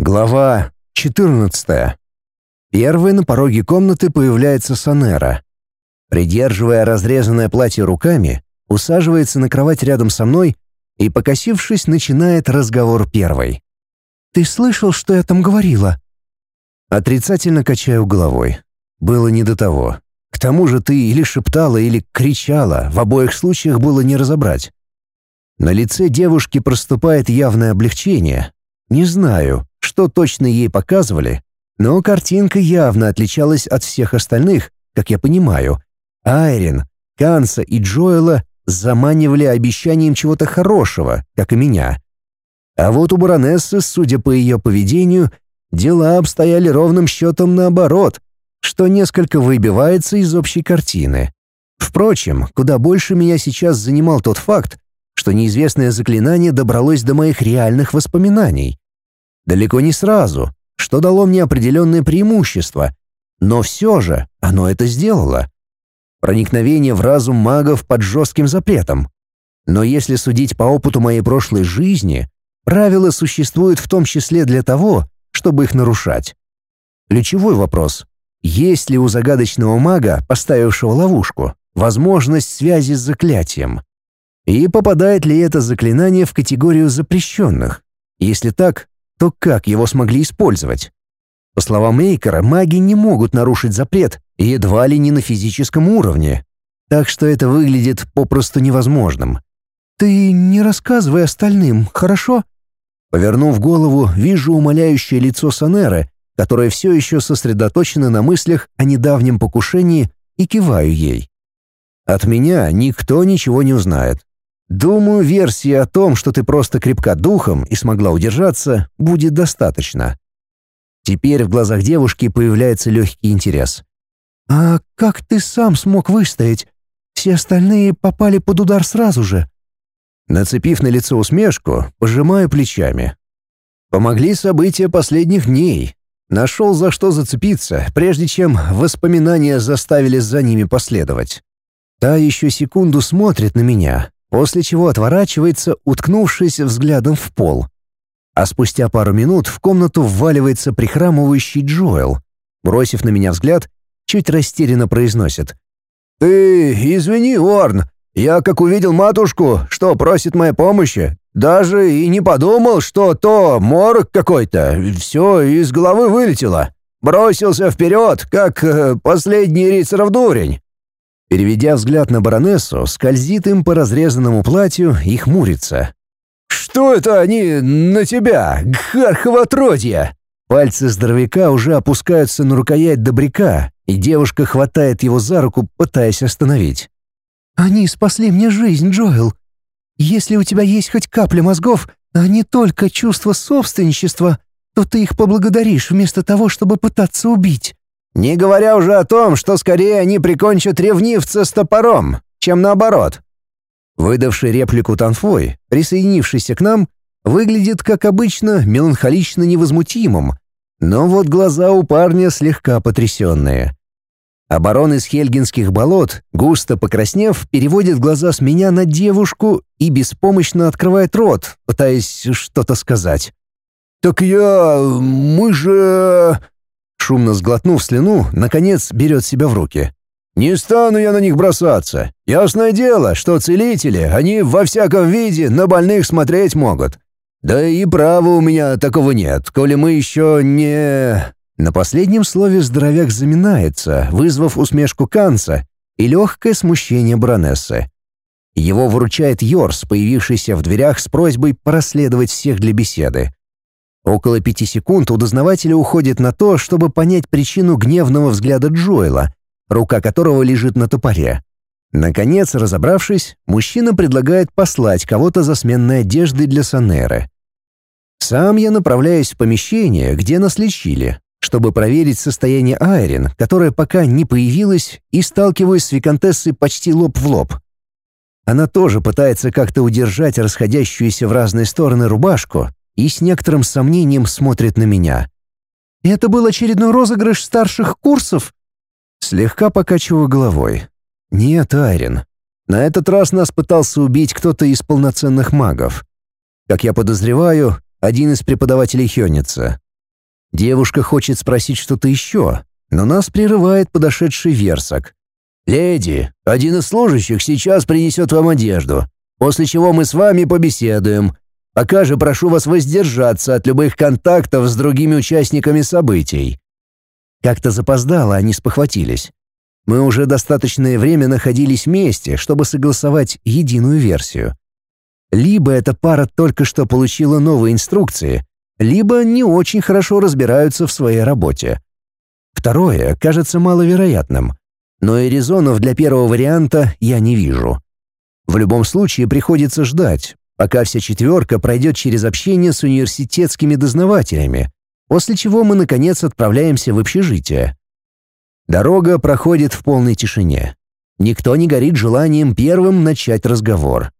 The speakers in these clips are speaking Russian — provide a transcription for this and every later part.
Глава 14. Первой на пороге комнаты появляется Санера. Придерживая разрезанное платье руками, усаживается на кровать рядом со мной и, покосившись, начинает разговор первой. «Ты слышал, что я там говорила?» Отрицательно качаю головой. Было не до того. К тому же ты или шептала, или кричала, в обоих случаях было не разобрать. На лице девушки проступает явное облегчение. Не знаю, что точно ей показывали, но картинка явно отличалась от всех остальных, как я понимаю. Айрин, Канса и Джоэла заманивали обещанием чего-то хорошего, как и меня. А вот у баронессы, судя по ее поведению, дела обстояли ровным счетом наоборот, что несколько выбивается из общей картины. Впрочем, куда больше меня сейчас занимал тот факт, что неизвестное заклинание добралось до моих реальных воспоминаний. Далеко не сразу, что дало мне определенное преимущество, но все же оно это сделало. Проникновение в разум магов под жестким запретом. Но если судить по опыту моей прошлой жизни, правила существуют в том числе для того, чтобы их нарушать. Ключевой вопрос — есть ли у загадочного мага, поставившего ловушку, возможность связи с заклятием? И попадает ли это заклинание в категорию запрещенных? Если так, то как его смогли использовать? По словам Мейкера, маги не могут нарушить запрет, едва ли не на физическом уровне. Так что это выглядит попросту невозможным. «Ты не рассказывай остальным, хорошо?» Повернув голову, вижу умоляющее лицо Санеры, которое все еще сосредоточено на мыслях о недавнем покушении, и киваю ей. От меня никто ничего не узнает. Думаю, версии о том, что ты просто крепка духом и смогла удержаться, будет достаточно. Теперь в глазах девушки появляется легкий интерес. «А как ты сам смог выстоять? Все остальные попали под удар сразу же». Нацепив на лицо усмешку, пожимаю плечами. Помогли события последних дней. Нашел за что зацепиться, прежде чем воспоминания заставили за ними последовать. Та еще секунду смотрит на меня, после чего отворачивается, уткнувшись взглядом в пол. А спустя пару минут в комнату вваливается прихрамывающий Джоэл. Бросив на меня взгляд, чуть растерянно произносит. «Ты извини, Уорн, я как увидел матушку, что просит моей помощи, даже и не подумал, что то морок какой-то, все из головы вылетело. Бросился вперед, как э, последний рицаров дурень. Переведя взгляд на баронессу, скользит им по разрезанному платью и хмурится. «Что это они на тебя, гхархово отродье?» Пальцы здоровяка уже опускаются на рукоять добряка, и девушка хватает его за руку, пытаясь остановить. «Они спасли мне жизнь, Джоэл. Если у тебя есть хоть капля мозгов, а не только чувство собственничества, то ты их поблагодаришь вместо того, чтобы пытаться убить». Не говоря уже о том, что скорее они прикончат ревнивца с топором, чем наоборот. Выдавший реплику Танфой, присоединившийся к нам, выглядит, как обычно, меланхолично невозмутимым, но вот глаза у парня слегка потрясенные. Оборон из хельгинских болот, густо покраснев, переводит глаза с меня на девушку и беспомощно открывает рот, пытаясь что-то сказать. «Так я... мы же...» Шумно сглотнув слюну, наконец берет себя в руки. «Не стану я на них бросаться. Ясное дело, что целители, они во всяком виде на больных смотреть могут. Да и права у меня такого нет, коли мы еще не...» На последнем слове здоровяк заминается, вызвав усмешку Канца и легкое смущение баронессы. Его выручает Йорс, появившийся в дверях с просьбой проследовать всех для беседы. Около пяти секунд у дознавателя уходит на то, чтобы понять причину гневного взгляда Джоэла, рука которого лежит на топоре. Наконец, разобравшись, мужчина предлагает послать кого-то за сменной одеждой для Санеры. Сам я направляюсь в помещение, где нас лечили, чтобы проверить состояние Айрин, которая пока не появилась, и сталкиваюсь с виконтессой почти лоб в лоб. Она тоже пытается как-то удержать расходящуюся в разные стороны рубашку, и с некоторым сомнением смотрит на меня. «Это был очередной розыгрыш старших курсов?» Слегка покачиваю головой. «Нет, Айрин. На этот раз нас пытался убить кто-то из полноценных магов. Как я подозреваю, один из преподавателей Хёница. Девушка хочет спросить что-то еще, но нас прерывает подошедший Версак. «Леди, один из служащих сейчас принесет вам одежду, после чего мы с вами побеседуем. Пока же прошу вас воздержаться от любых контактов с другими участниками событий». Как-то запоздало они спохватились. Мы уже достаточное время находились вместе, чтобы согласовать единую версию. Либо эта пара только что получила новые инструкции, либо не очень хорошо разбираются в своей работе. Второе кажется маловероятным, но и резонов для первого варианта я не вижу. В любом случае приходится ждать, пока вся четверка пройдет через общение с университетскими дознавателями, после чего мы, наконец, отправляемся в общежитие. Дорога проходит в полной тишине. Никто не горит желанием первым начать разговор.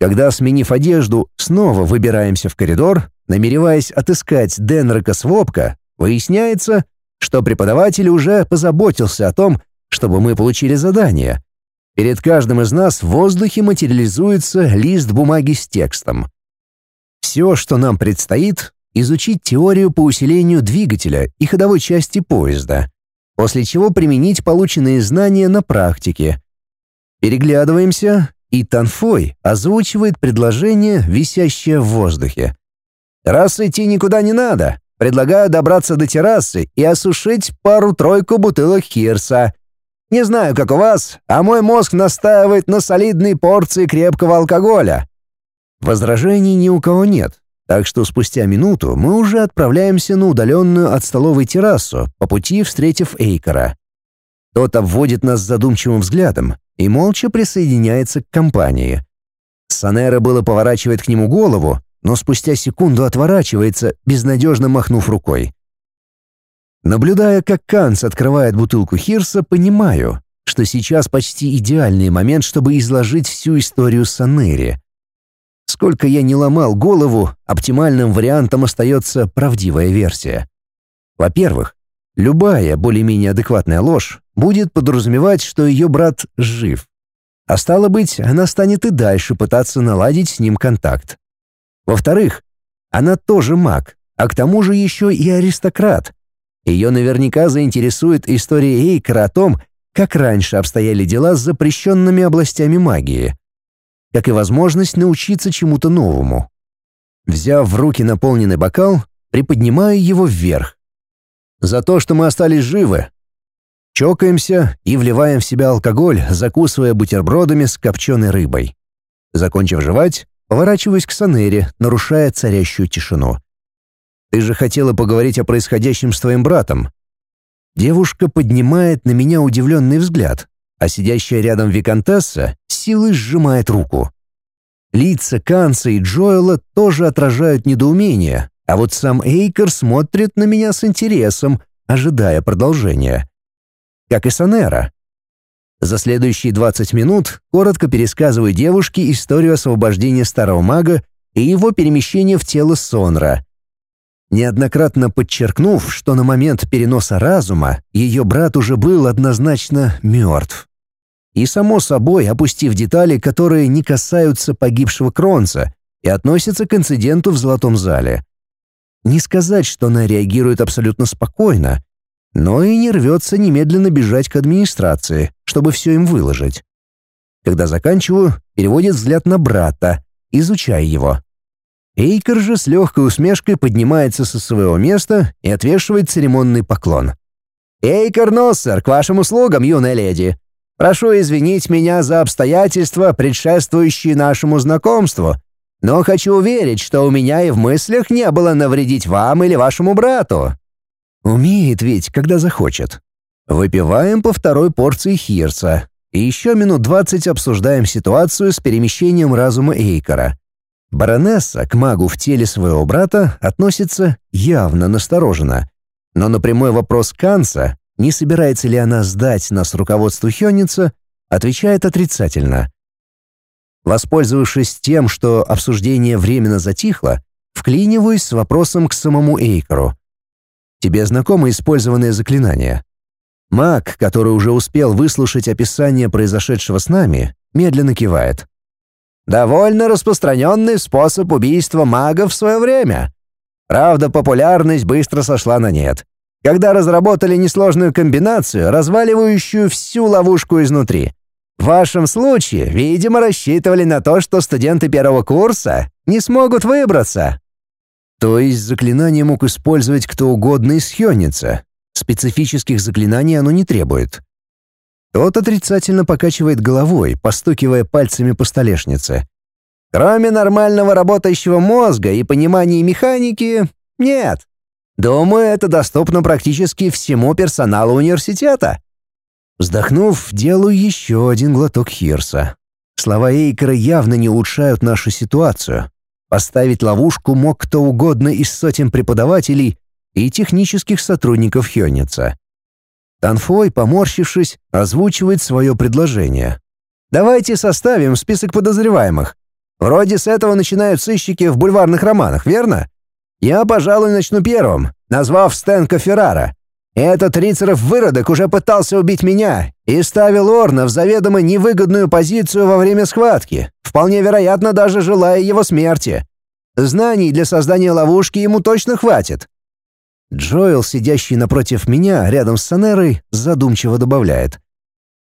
Когда, сменив одежду, снова выбираемся в коридор, намереваясь отыскать Денрека Свопка, выясняется, что преподаватель уже позаботился о том, чтобы мы получили задание. Перед каждым из нас в воздухе материализуется лист бумаги с текстом. Все, что нам предстоит, изучить теорию по усилению двигателя и ходовой части поезда, после чего применить полученные знания на практике. Переглядываемся, и Танфой озвучивает предложение, висящее в воздухе. «Раз идти никуда не надо, предлагаю добраться до террасы и осушить пару-тройку бутылок Хирса. Не знаю, как у вас, а мой мозг настаивает на солидной порции крепкого алкоголя». Возражений ни у кого нет, так что спустя минуту мы уже отправляемся на удаленную от столовой террасу, по пути встретив Эйкора. Тот обводит нас задумчивым взглядом и молча присоединяется к компании. Санера было поворачивает к нему голову, но спустя секунду отворачивается, безнадежно махнув рукой. Наблюдая, как Канц открывает бутылку Хирса, понимаю, что сейчас почти идеальный момент, чтобы изложить всю историю Санери. Сколько я не ломал голову, оптимальным вариантом остается правдивая версия. Во-первых, любая более-менее адекватная ложь будет подразумевать, что ее брат жив. А стало быть, она станет и дальше пытаться наладить с ним контакт. Во-вторых, она тоже маг, а к тому же еще и аристократ. Ее наверняка заинтересует история Эйкера о том, как раньше обстояли дела с запрещенными областями магии, как и возможность научиться чему-то новому. Взяв в руки наполненный бокал, приподнимаю его вверх. За то, что мы остались живы, Чокаемся и вливаем в себя алкоголь, закусывая бутербродами с копченой рыбой. Закончив жевать, поворачиваюсь к Санере, нарушая царящую тишину. «Ты же хотела поговорить о происходящем с твоим братом». Девушка поднимает на меня удивленный взгляд, а сидящая рядом виконтесса силой сжимает руку. Лица Канца и Джоэла тоже отражают недоумение, а вот сам Эйкер смотрит на меня с интересом, ожидая продолжения как и Санера. За следующие 20 минут коротко пересказываю девушке историю освобождения старого мага и его перемещения в тело Сонра. Неоднократно подчеркнув, что на момент переноса разума ее брат уже был однозначно мертв. И, само собой, опустив детали, которые не касаются погибшего Кронца и относятся к инциденту в Золотом зале. Не сказать, что она реагирует абсолютно спокойно, но и не рвется немедленно бежать к администрации, чтобы все им выложить. Когда заканчиваю, переводит взгляд на брата, изучая его. Эйкер же с легкой усмешкой поднимается со своего места и отвешивает церемонный поклон. «Эйкер Носсер, к вашим услугам, юная леди. Прошу извинить меня за обстоятельства, предшествующие нашему знакомству, но хочу уверить, что у меня и в мыслях не было навредить вам или вашему брату. Умеет ведь, когда захочет. Выпиваем по второй порции хирса. И еще минут двадцать обсуждаем ситуацию с перемещением разума Эйкора. Баронесса к магу в теле своего брата относится явно настороженно. Но на прямой вопрос Канца, не собирается ли она сдать нас руководству Хённица, отвечает отрицательно. Воспользовавшись тем, что обсуждение временно затихло, вклиниваюсь с вопросом к самому Эйкору. Тебе знакомо использованное заклинание? Маг, который уже успел выслушать описание произошедшего с нами, медленно кивает. «Довольно распространенный способ убийства мага в свое время. Правда, популярность быстро сошла на нет. Когда разработали несложную комбинацию, разваливающую всю ловушку изнутри. В вашем случае, видимо, рассчитывали на то, что студенты первого курса не смогут выбраться. То есть заклинание мог использовать кто угодно из Хённица. Специфических заклинаний оно не требует. Тот отрицательно покачивает головой, постукивая пальцами по столешнице. Кроме нормального работающего мозга и понимания механики, нет. Думаю, это доступно практически всему персоналу университета. Вздохнув, делаю еще один глоток хирса. Слова Эйкера явно не улучшают нашу ситуацию. Поставить ловушку мог кто угодно из сотен преподавателей и технических сотрудников Хённица. Танфой, поморщившись, озвучивает свое предложение. «Давайте составим список подозреваемых. Вроде с этого начинают сыщики в бульварных романах, верно? Я, пожалуй, начну первым, назвав Стэнка Феррара. Этот Рицеров выродок уже пытался убить меня и ставил Орна в заведомо невыгодную позицию во время схватки, вполне вероятно, даже желая его смерти. Знаний для создания ловушки ему точно хватит. Джоэл, сидящий напротив меня, рядом с Санерой, задумчиво добавляет.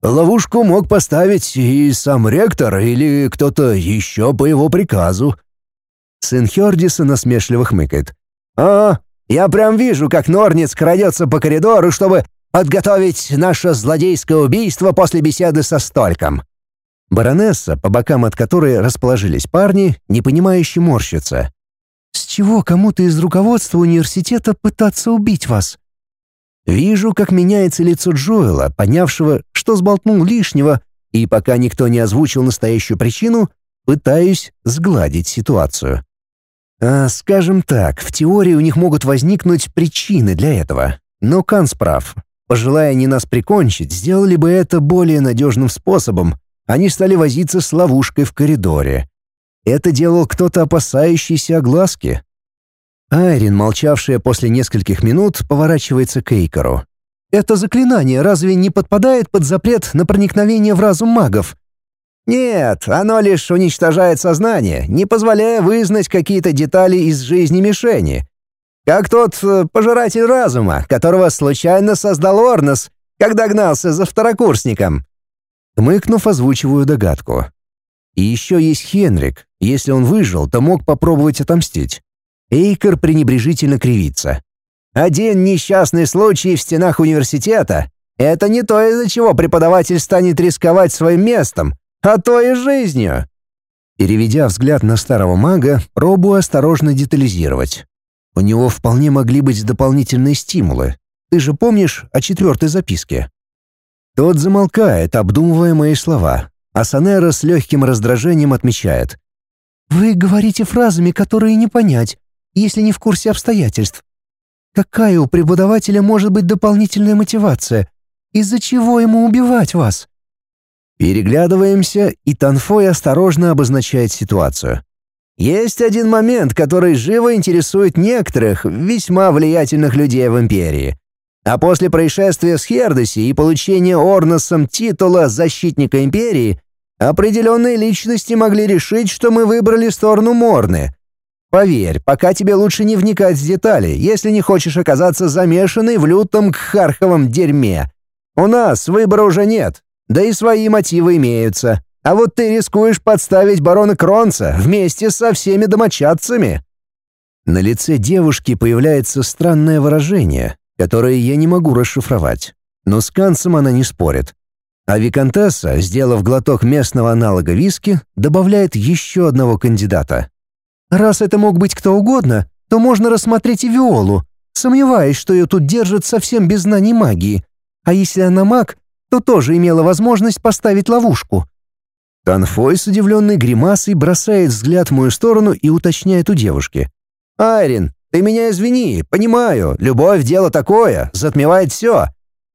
«Ловушку мог поставить и сам ректор или кто-то еще по его приказу». Сын Хердиса насмешливо хмыкает. «А, я прям вижу, как Норниц крадется по коридору, чтобы подготовить наше злодейское убийство после беседы со Стольком». Баронесса, по бокам от которой расположились парни, непонимающе морщится. «С чего кому-то из руководства университета пытаться убить вас?» Вижу, как меняется лицо Джоэла, понявшего, что сболтнул лишнего, и пока никто не озвучил настоящую причину, пытаюсь сгладить ситуацию. А, скажем так, в теории у них могут возникнуть причины для этого. Но Канс прав. Пожелая они нас прикончить, сделали бы это более надежным способом. Они стали возиться с ловушкой в коридоре. Это делал кто-то опасающийся огласки. Айрин, молчавшая после нескольких минут, поворачивается к Эйкору. «Это заклинание разве не подпадает под запрет на проникновение в разум магов?» Нет, оно лишь уничтожает сознание, не позволяя вызнать какие-то детали из жизни мишени. Как тот э, пожиратель разума, которого случайно создал Орнос, когда гнался за второкурсником. Мыкнув, озвучиваю догадку. И еще есть Хенрик. Если он выжил, то мог попробовать отомстить. Эйкер пренебрежительно кривится. Один несчастный случай в стенах университета — это не то, из-за чего преподаватель станет рисковать своим местом, а то и жизнью. Переведя взгляд на старого мага, пробую осторожно детализировать. У него вполне могли быть дополнительные стимулы. Ты же помнишь о четвертой записке? Тот замолкает, обдумывая мои слова, а Санера с легким раздражением отмечает. «Вы говорите фразами, которые не понять, если не в курсе обстоятельств. Какая у преподавателя может быть дополнительная мотивация? Из-за чего ему убивать вас?» Переглядываемся, и Танфой осторожно обозначает ситуацию. Есть один момент, который живо интересует некоторых весьма влиятельных людей в Империи. А после происшествия с Хердоси и получения Орносом титула «Защитника Империи» определенные личности могли решить, что мы выбрали сторону Морны. Поверь, пока тебе лучше не вникать в детали, если не хочешь оказаться замешанной в лютом кхарховом дерьме. У нас выбора уже нет, да и свои мотивы имеются. А вот ты рискуешь подставить барона Кронца вместе со всеми домочадцами». На лице девушки появляется странное выражение, которое я не могу расшифровать. Но с Кансом она не спорит. А Викантесса, сделав глоток местного аналога виски, добавляет еще одного кандидата. «Раз это мог быть кто угодно, то можно рассмотреть и Виолу. Сомневаюсь, что ее тут держат совсем без знаний магии. А если она маг, то тоже имела возможность поставить ловушку. Танфой с удивленной гримасой бросает взгляд в мою сторону и уточняет у девушки. «Айрин, ты меня извини, понимаю, любовь — дело такое, затмевает все.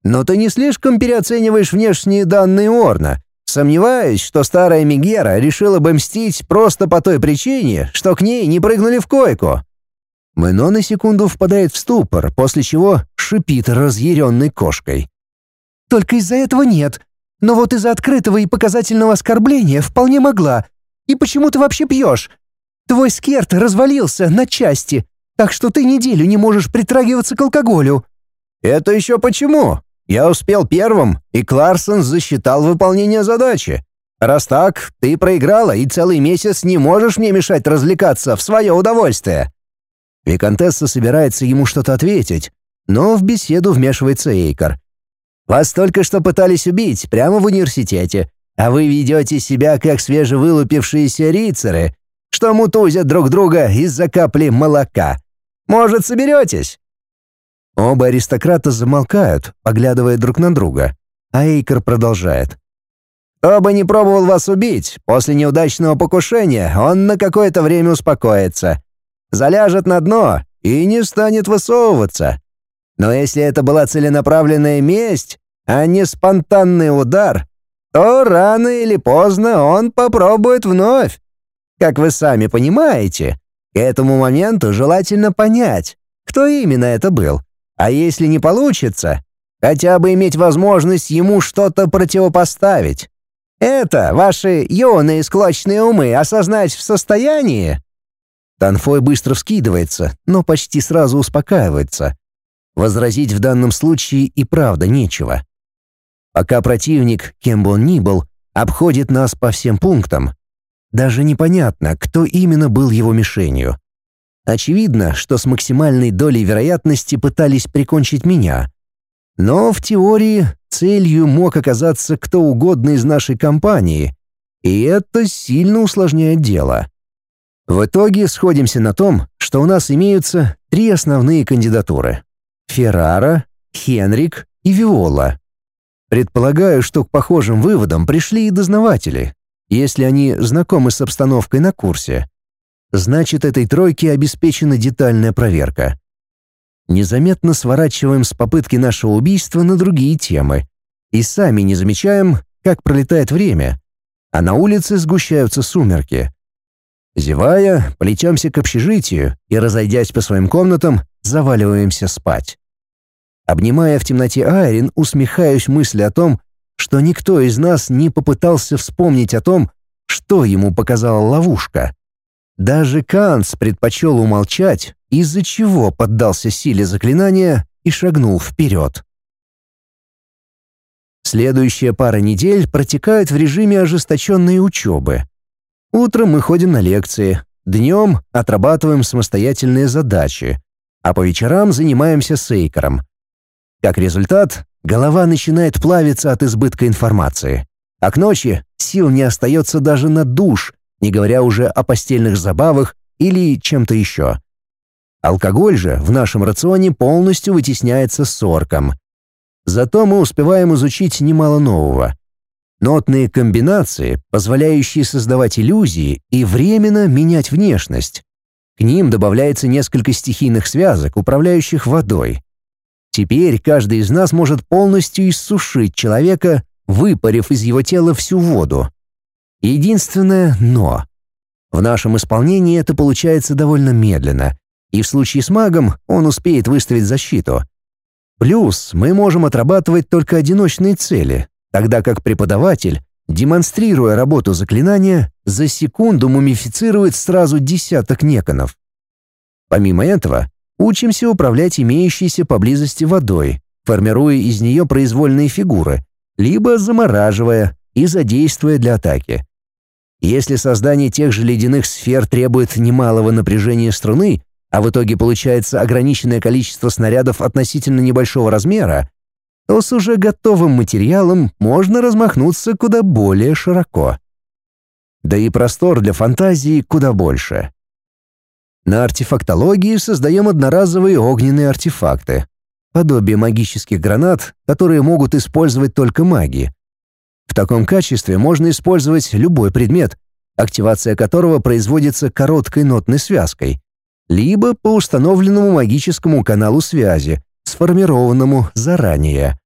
Но ты не слишком переоцениваешь внешние данные Орна. Сомневаюсь, что старая Мигера решила бы мстить просто по той причине, что к ней не прыгнули в койку». Мэно на секунду впадает в ступор, после чего шипит разъяренной кошкой. Только из-за этого нет. Но вот из-за открытого и показательного оскорбления вполне могла. И почему ты вообще пьешь? Твой скерт развалился на части. так что ты неделю не можешь притрагиваться к алкоголю». «Это еще почему? Я успел первым, и Кларсон засчитал выполнение задачи. Раз так, ты проиграла и целый месяц не можешь мне мешать развлекаться в свое удовольствие». Викантесса собирается ему что-то ответить, но в беседу вмешивается Эйкар. «Вас только что пытались убить прямо в университете, а вы ведете себя как свежевылупившиеся рицеры, что мутузят друг друга из-за капли молока. Может, соберетесь?» Оба аристократа замолкают, поглядывая друг на друга, а Эйкер продолжает. «Кто бы не пробовал вас убить, после неудачного покушения он на какое-то время успокоится, заляжет на дно и не станет высовываться. Но если это была целенаправленная месть, а не спонтанный удар, то рано или поздно он попробует вновь. Как вы сами понимаете, к этому моменту желательно понять, кто именно это был. А если не получится, хотя бы иметь возможность ему что-то противопоставить. Это ваши юные склочные умы осознать в состоянии? Танфой быстро вскидывается, но почти сразу успокаивается. Возразить в данном случае и правда нечего. Пока противник, кем бы он ни был, обходит нас по всем пунктам, даже непонятно, кто именно был его мишенью. Очевидно, что с максимальной долей вероятности пытались прикончить меня. Но в теории целью мог оказаться кто угодно из нашей компании, и это сильно усложняет дело. В итоге сходимся на том, что у нас имеются три основные кандидатуры — Феррара, Хенрик и Виола. Предполагаю, что к похожим выводам пришли и дознаватели, если они знакомы с обстановкой на курсе. Значит, этой тройке обеспечена детальная проверка. Незаметно сворачиваем с попытки нашего убийства на другие темы. И сами не замечаем, как пролетает время, а на улице сгущаются сумерки. Зевая, плетемся к общежитию и, разойдясь по своим комнатам, заваливаемся спать. Обнимая в темноте Айрин, усмехаюсь мысли о том, что никто из нас не попытался вспомнить о том, что ему показала ловушка. Даже Канц предпочел умолчать, из-за чего поддался силе заклинания и шагнул вперед. Следующая пара недель протекает в режиме ожесточенной учебы. Утром мы ходим на лекции, днем отрабатываем самостоятельные задачи, а по вечерам занимаемся сейкером. Как результат, голова начинает плавиться от избытка информации, а к ночи сил не остается даже на душ, не говоря уже о постельных забавах или чем-то еще. Алкоголь же в нашем рационе полностью вытесняется сорком. Зато мы успеваем изучить немало нового. Нотные комбинации, позволяющие создавать иллюзии и временно менять внешность. К ним добавляется несколько стихийных связок, управляющих водой. Теперь каждый из нас может полностью иссушить человека, выпарив из его тела всю воду. Единственное «но». В нашем исполнении это получается довольно медленно, и в случае с магом он успеет выставить защиту. Плюс мы можем отрабатывать только одиночные цели, тогда как преподаватель, демонстрируя работу заклинания, за секунду мумифицирует сразу десяток неконов. Помимо этого, Учимся управлять имеющейся поблизости водой, формируя из нее произвольные фигуры, либо замораживая и задействуя для атаки. Если создание тех же ледяных сфер требует немалого напряжения струны, а в итоге получается ограниченное количество снарядов относительно небольшого размера, то с уже готовым материалом можно размахнуться куда более широко. Да и простор для фантазии куда больше. На артефактологии создаем одноразовые огненные артефакты, подобие магических гранат, которые могут использовать только маги. В таком качестве можно использовать любой предмет, активация которого производится короткой нотной связкой, либо по установленному магическому каналу связи, сформированному заранее.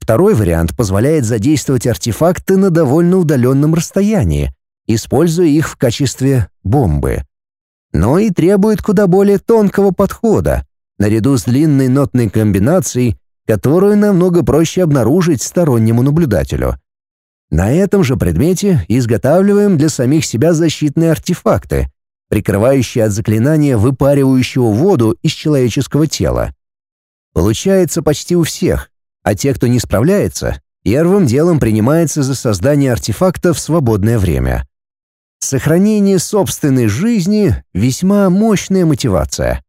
Второй вариант позволяет задействовать артефакты на довольно удаленном расстоянии, используя их в качестве бомбы но и требует куда более тонкого подхода, наряду с длинной нотной комбинацией, которую намного проще обнаружить стороннему наблюдателю. На этом же предмете изготавливаем для самих себя защитные артефакты, прикрывающая от заклинания выпаривающего воду из человеческого тела. Получается почти у всех, а те, кто не справляется, первым делом принимается за создание артефакта в свободное время. Сохранение собственной жизни — весьма мощная мотивация.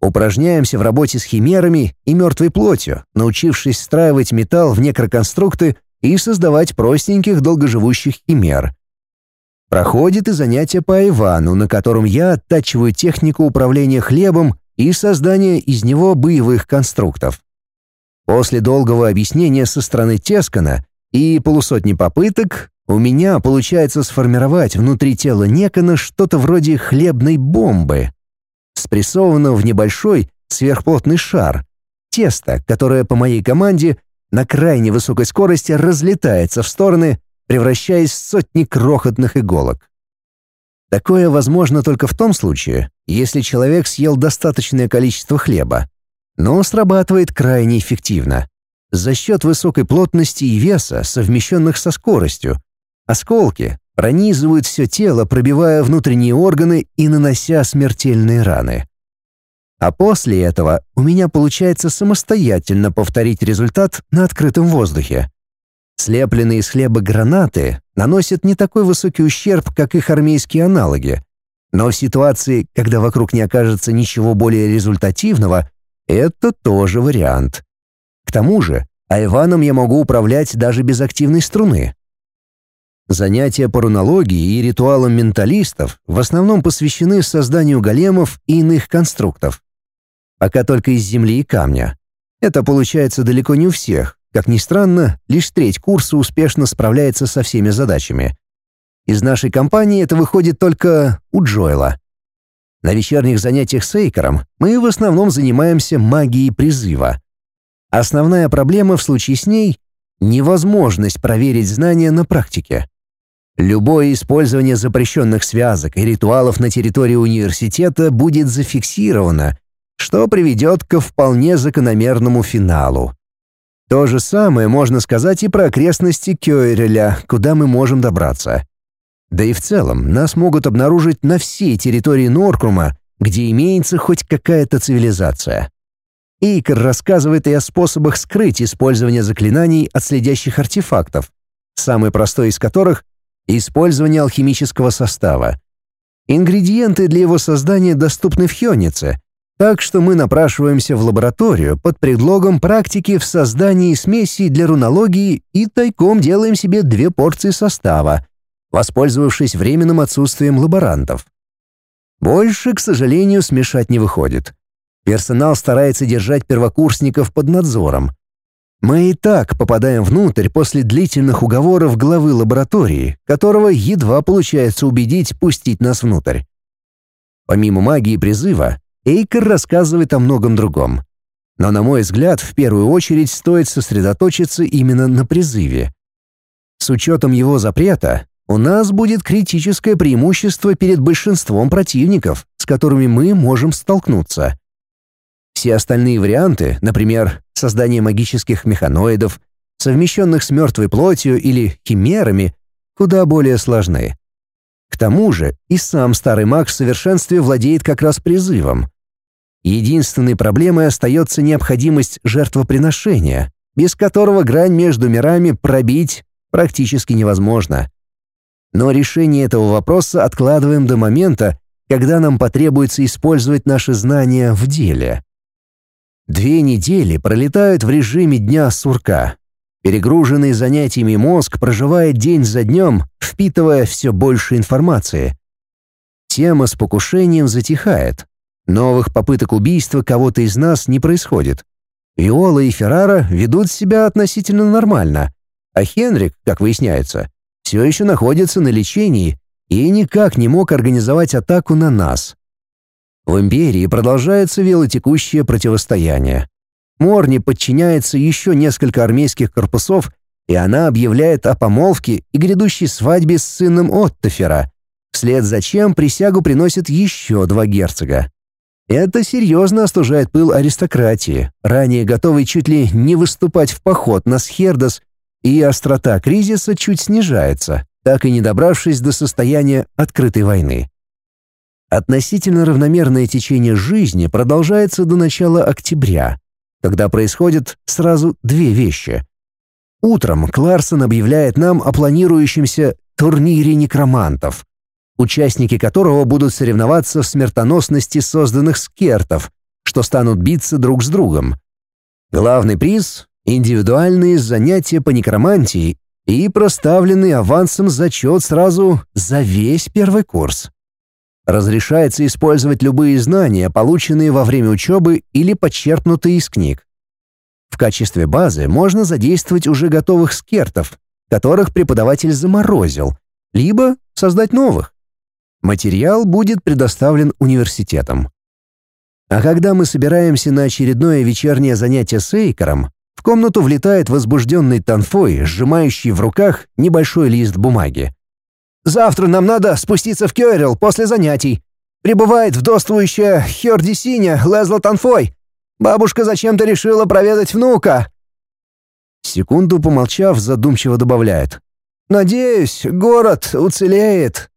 Упражняемся в работе с химерами и мертвой плотью, научившись встраивать металл в некроконструкты и создавать простеньких долгоживущих химер. Проходит и занятие по Ивану, на котором я оттачиваю технику управления хлебом и создания из него боевых конструктов. После долгого объяснения со стороны Тескана и полусотни попыток у меня получается сформировать внутри тела Некона что-то вроде хлебной бомбы, спрессованного в небольшой сверхплотный шар, тесто, которое по моей команде на крайне высокой скорости разлетается в стороны, превращаясь в сотни крохотных иголок. Такое возможно только в том случае, если человек съел достаточное количество хлеба, но срабатывает крайне эффективно за счет высокой плотности и веса, совмещенных со скоростью, Осколки пронизывают все тело, пробивая внутренние органы и нанося смертельные раны. А после этого у меня получается самостоятельно повторить результат на открытом воздухе. Слепленные из хлеба гранаты наносят не такой высокий ущерб, как их армейские аналоги. Но в ситуации, когда вокруг не окажется ничего более результативного, это тоже вариант. К тому же, айваном я могу управлять даже без активной струны. Занятия по рунологии и ритуалам менталистов в основном посвящены созданию големов и иных конструктов. Пока только из земли и камня. Это получается далеко не у всех. Как ни странно, лишь треть курса успешно справляется со всеми задачами. Из нашей компании это выходит только у Джоэла. На вечерних занятиях с Эйкером мы в основном занимаемся магией призыва. Основная проблема в случае с ней — невозможность проверить знания на практике. Любое использование запрещенных связок и ритуалов на территории университета будет зафиксировано, что приведет ко вполне закономерному финалу. То же самое можно сказать и про окрестности Кёйреля, куда мы можем добраться. Да и в целом нас могут обнаружить на всей территории Норкрума, где имеется хоть какая-то цивилизация. Эйкер рассказывает и о способах скрыть использование заклинаний от следящих артефактов, самый простой из которых Использование алхимического состава. Ингредиенты для его создания доступны в Хёнице, так что мы напрашиваемся в лабораторию под предлогом практики в создании смесей для рунологии и тайком делаем себе две порции состава, воспользовавшись временным отсутствием лаборантов. Больше, к сожалению, смешать не выходит. Персонал старается держать первокурсников под надзором, мы и так попадаем внутрь после длительных уговоров главы лаборатории, которого едва получается убедить пустить нас внутрь. Помимо магии призыва, Эйкер рассказывает о многом другом. Но, на мой взгляд, в первую очередь стоит сосредоточиться именно на призыве. С учетом его запрета, у нас будет критическое преимущество перед большинством противников, с которыми мы можем столкнуться. Все остальные варианты, например, создание магических механоидов, совмещенных с мертвой плотью или химерами, куда более сложны. К тому же и сам старый маг в совершенстве владеет как раз призывом. Единственной проблемой остается необходимость жертвоприношения, без которого грань между мирами пробить практически невозможно. Но решение этого вопроса откладываем до момента, когда нам потребуется использовать наши знания в деле. Две недели пролетают в режиме дня сурка. Перегруженный занятиями мозг проживает день за днем, впитывая все больше информации. Тема с покушением затихает. Новых попыток убийства кого-то из нас не происходит. Виола и Феррара ведут себя относительно нормально, а Хенрик, как выясняется, все еще находится на лечении и никак не мог организовать атаку на нас. В империи продолжается велотекущее противостояние. Морни подчиняется еще несколько армейских корпусов, и она объявляет о помолвке и грядущей свадьбе с сыном Оттофера, вслед за чем присягу приносит еще два герцога. Это серьезно остужает пыл аристократии, ранее готовой чуть ли не выступать в поход на Схердос, и острота кризиса чуть снижается, так и не добравшись до состояния открытой войны. Относительно равномерное течение жизни продолжается до начала октября, когда происходят сразу две вещи. Утром Кларсон объявляет нам о планирующемся турнире некромантов, участники которого будут соревноваться в смертоносности созданных скертов, что станут биться друг с другом. Главный приз — индивидуальные занятия по некромантии и проставленный авансом зачет сразу за весь первый курс. Разрешается использовать любые знания, полученные во время учебы или подчеркнутые из книг. В качестве базы можно задействовать уже готовых скертов, которых преподаватель заморозил, либо создать новых. Материал будет предоставлен университетом. А когда мы собираемся на очередное вечернее занятие с Эйкером, в комнату влетает возбужденный Танфой, сжимающий в руках небольшой лист бумаги. Завтра нам надо спуститься в Кёрил после занятий. Прибывает вдоствующая Хёрдисиня Лезла Танфой. Бабушка зачем-то решила проведать внука». Секунду помолчав, задумчиво добавляет. «Надеюсь, город уцелеет».